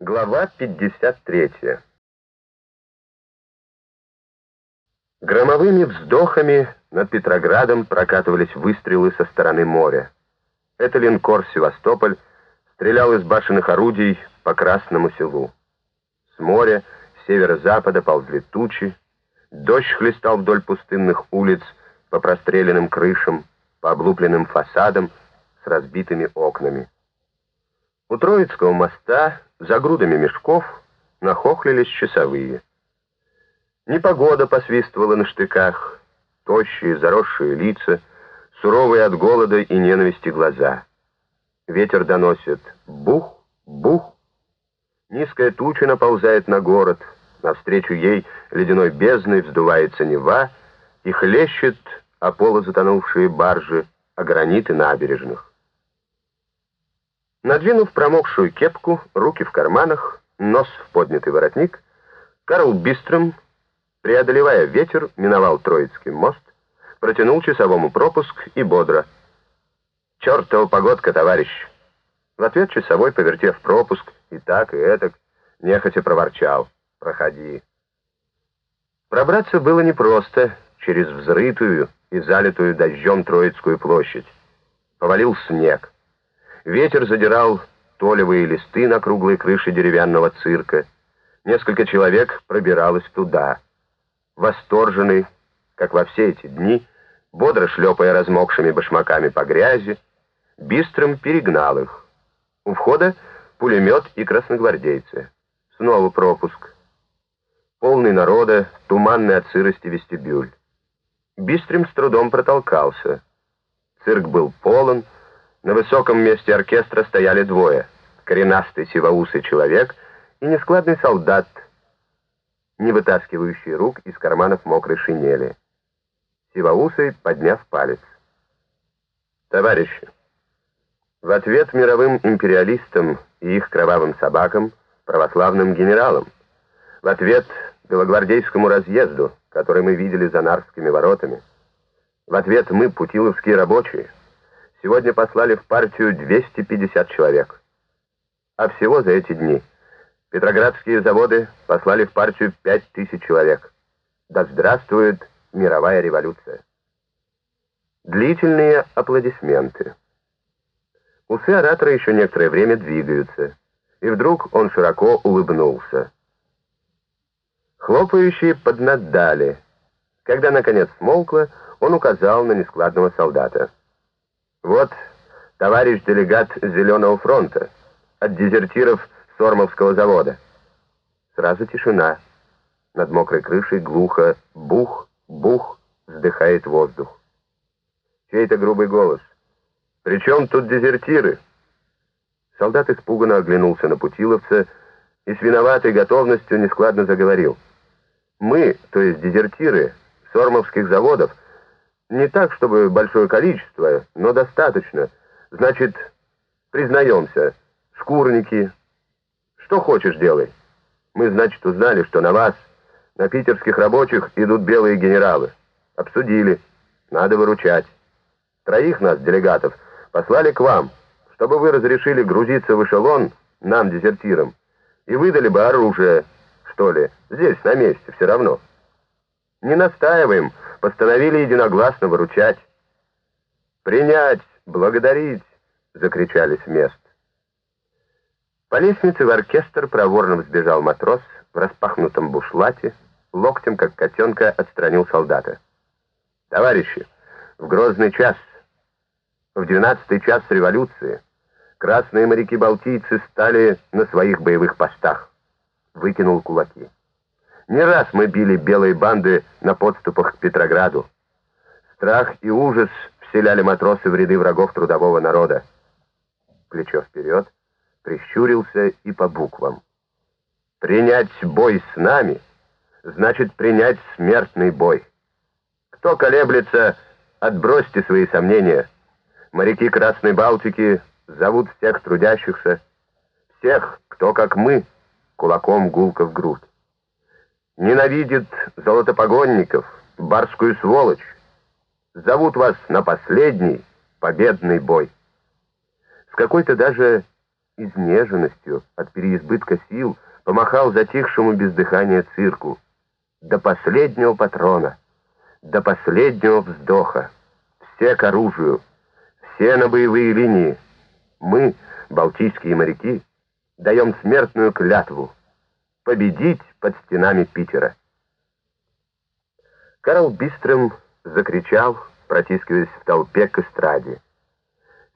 Глава 53 Громовыми вздохами над Петроградом прокатывались выстрелы со стороны моря. Это линкор «Севастополь» стрелял из башенных орудий по Красному селу. С моря, с северо-запада ползли тучи, дождь хлестал вдоль пустынных улиц по простреленным крышам, по облупленным фасадам с разбитыми окнами. У Троицкого моста за грудами мешков нахохлились часовые. Непогода посвистывала на штыках, тощие, заросшие лица, суровые от голода и ненависти глаза. Ветер доносит бух, бух. Низкая туча наползает на город, навстречу ей ледяной бездной вздувается Нева и хлещет о полузатонувшие баржи, о граниты набережных. Надвинув промокшую кепку, руки в карманах, нос в поднятый воротник, Карл Бистром, преодолевая ветер, миновал Троицкий мост, протянул часовому пропуск и бодро. «Чертова погодка, товарищ!» В ответ часовой, повертев пропуск, и так, и этак, нехотя проворчал. «Проходи». Пробраться было непросто через взрытую и залитую дождем Троицкую площадь. Повалил снег. Ветер задирал толевые листы на круглой крыше деревянного цирка. Несколько человек пробиралось туда. Восторженный, как во все эти дни, бодро шлепая размокшими башмаками по грязи, бистрым перегнал их. У входа пулемет и красногвардейцы. Снова пропуск. Полный народа, туманный от сырости вестибюль. Бистрым с трудом протолкался. Цирк был полон, на высоком месте оркестра стояли двое — коренастый сивоусый человек и нескладный солдат, не вытаскивающий рук из карманов мокрой шинели. Сивоусый, подняв палец. «Товарищи, в ответ мировым империалистам и их кровавым собакам, православным генералам, в ответ белогвардейскому разъезду, который мы видели за Нарскими воротами, в ответ мы, путиловские рабочие, сегодня послали в партию 250 человек. А всего за эти дни Петроградские заводы послали в партию 5000 человек. Да здравствует мировая революция. Длительные аплодисменты. Усы оратора еще некоторое время двигаются, и вдруг он широко улыбнулся. Хлопающие поднаддали. Когда, наконец, смолкло, он указал на нескладного солдата. Вот товарищ делегат Зеленого фронта от дезертиров Сормовского завода. Сразу тишина. Над мокрой крышей глухо бух, бух, вздыхает воздух. Чей-то грубый голос. «При тут дезертиры?» Солдат испуганно оглянулся на путиловца и с виноватой готовностью нескладно заговорил. «Мы, то есть дезертиры, сормовских заводов, не так, чтобы большое количество, но достаточно. Значит, признаемся, шкурники. Что хочешь, делай. Мы, значит, узнали, что на вас, на питерских рабочих, идут белые генералы. Обсудили. Надо выручать. Троих нас, делегатов, послали к вам, чтобы вы разрешили грузиться в эшелон нам, дезертирам, и выдали бы оружие, что ли, здесь, на месте, все равно. Не настаиваем, постановили единогласно выручать. «Принять! Благодарить!» — закричали с мест. По лестнице в оркестр проворно взбежал матрос в распахнутом бушлате, локтем, как котенка, отстранил солдата. «Товарищи, в грозный час, в двенадцатый час революции, красные моряки-балтийцы стали на своих боевых постах», — выкинул кулаки. Не раз мы били белые банды на подступах к Петрограду. Страх и ужас вселяли матросы в ряды врагов трудового народа. Плечо вперед, прищурился и по буквам. Принять бой с нами значит принять смертный бой. Кто колеблется, отбросьте свои сомнения. Моряки Красной Балтики зовут всех трудящихся, всех, кто, как мы, кулаком гулко в грудь ненавидит золотопогонников, барскую сволочь. Зовут вас на последний победный бой. С какой-то даже изнеженностью от переизбытка сил помахал затихшему без дыхания цирку. До последнего патрона, до последнего вздоха. Все к оружию, все на боевые линии. Мы, балтийские моряки, даем смертную клятву победить под стенами Питера. Карл Бистрем закричал, протискиваясь в толпе к эстраде.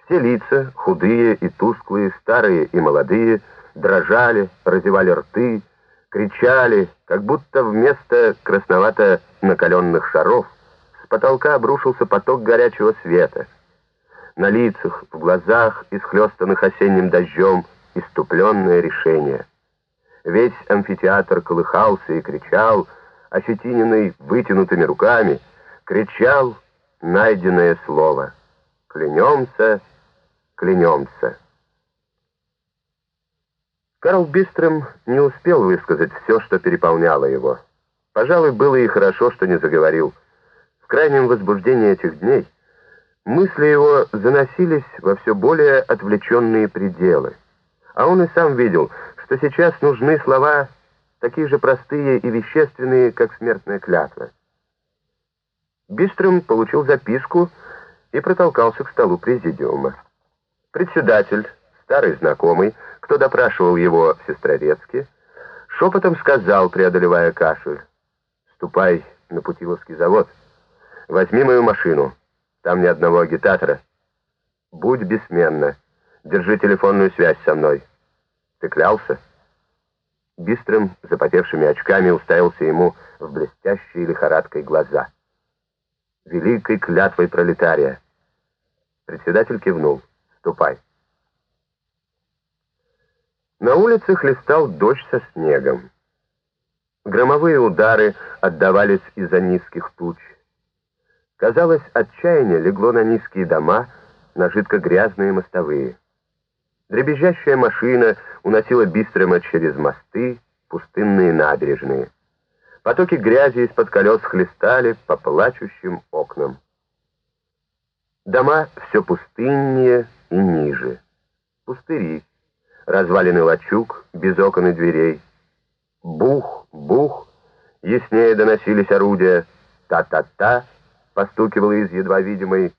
Все лица, худые и тусклые, старые и молодые, дрожали, разевали рты, кричали, как будто вместо красновато накаленных шаров с потолка обрушился поток горячего света. На лицах, в глазах, исхлестанных осенним дождем, иступленное решение. Весь амфитеатр колыхался и кричал, ощетиненный вытянутыми руками, кричал найденное слово. «Клянемся, клянемся». Карл Бистрем не успел высказать все, что переполняло его. Пожалуй, было и хорошо, что не заговорил. В крайнем возбуждении этих дней мысли его заносились во все более отвлеченные пределы. А он и сам видел, что сейчас нужны слова такие же простые и вещественные, как смертная клятва. Бистрым получил записку и протолкался к столу президиума. Председатель, старый знакомый, кто допрашивал его в Сестрорецке, шепотом сказал, преодолевая кашель, «Ступай на Путиловский завод, возьми мою машину, там ни одного агитатора. Будь бессменно, держи телефонную связь со мной». Ты клялся?» Бистрым, запотевшими очками, уставился ему в блестящие лихорадкой глаза. «Великой клятвой пролетария!» Председатель кивнул. «Ступай!» На улице хлестал дождь со снегом. Громовые удары отдавались из-за низких туч. Казалось, отчаяние легло на низкие дома, на жидко-грязные мостовые. Дребезжащая машина уносила Бистрома через мосты, пустынные набережные. Потоки грязи из-под колес хлестали по плачущим окнам. Дома все пустыннее и ниже. Пустыри, развалины лачуг, без окон и дверей. Бух, бух, яснее доносились орудия. Та-та-та, постукивало из едва видимой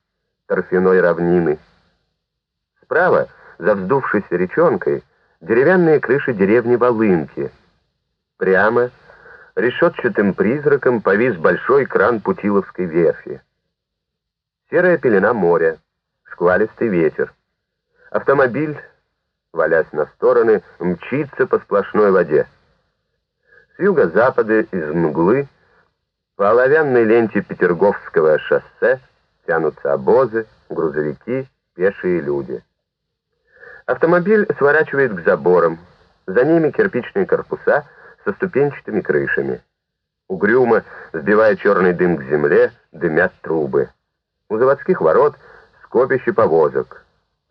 торфяной равнины. Справа — за вздувшейся речонкой деревянные крыши деревни Волынки. Прямо решетчатым призраком повис большой кран Путиловской верфи. Серая пелена моря, шквалистый ветер. Автомобиль, валясь на стороны, мчится по сплошной воде. С юго-запада из мглы по оловянной ленте Петерговского шоссе тянутся обозы, грузовики, пешие люди. Автомобиль сворачивает к заборам. За ними кирпичные корпуса со ступенчатыми крышами. Угрюмо, сбивая черный дым к земле, дымят трубы. У заводских ворот скопище повозок.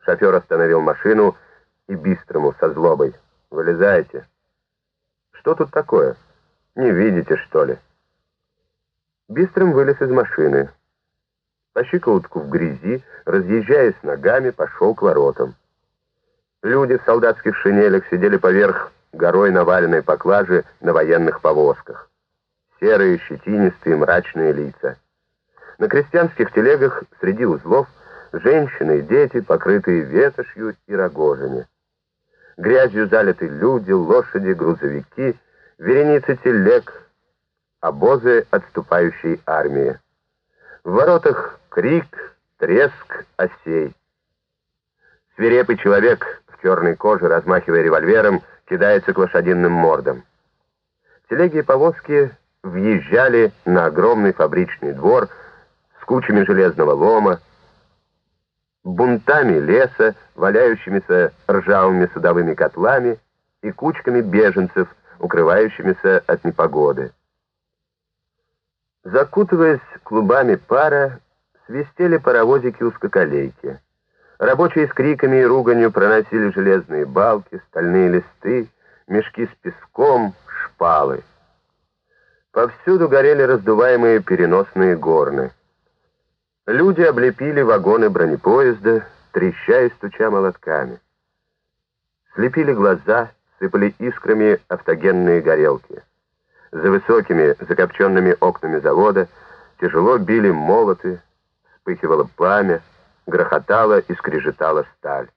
Шофер остановил машину и бистрому со злобой. «Вылезайте». «Что тут такое? Не видите, что ли?» Бистрым вылез из машины. По щиколотку в грязи, разъезжаясь ногами, пошел к воротам. Люди в солдатских шинелях сидели поверх горой наваленной поклажи на военных повозках. Серые, щетинистые, мрачные лица. На крестьянских телегах среди узлов женщины и дети, покрытые ветошью и рогожами. Грязью залиты люди, лошади, грузовики, вереницы телег, обозы отступающей армии. В воротах крик, треск осей. Свирепый человек черной кожи, размахивая револьвером, кидается к лошадиным мордам. Телеги и повозки въезжали на огромный фабричный двор с кучами железного лома, бунтами леса, валяющимися ржавыми судовыми котлами и кучками беженцев, укрывающимися от непогоды. Закутываясь клубами пара, свистели паровозики-узкоколейки. Рабочие с криками и руганью проносили железные балки, стальные листы, мешки с песком, шпалы. Повсюду горели раздуваемые переносные горны. Люди облепили вагоны бронепоезда, треща и стуча молотками. Слепили глаза, сыпали искрами автогенные горелки. За высокими закопченными окнами завода тяжело били молоты, вспыхивало пламя, грохотала и скрежетала сталь.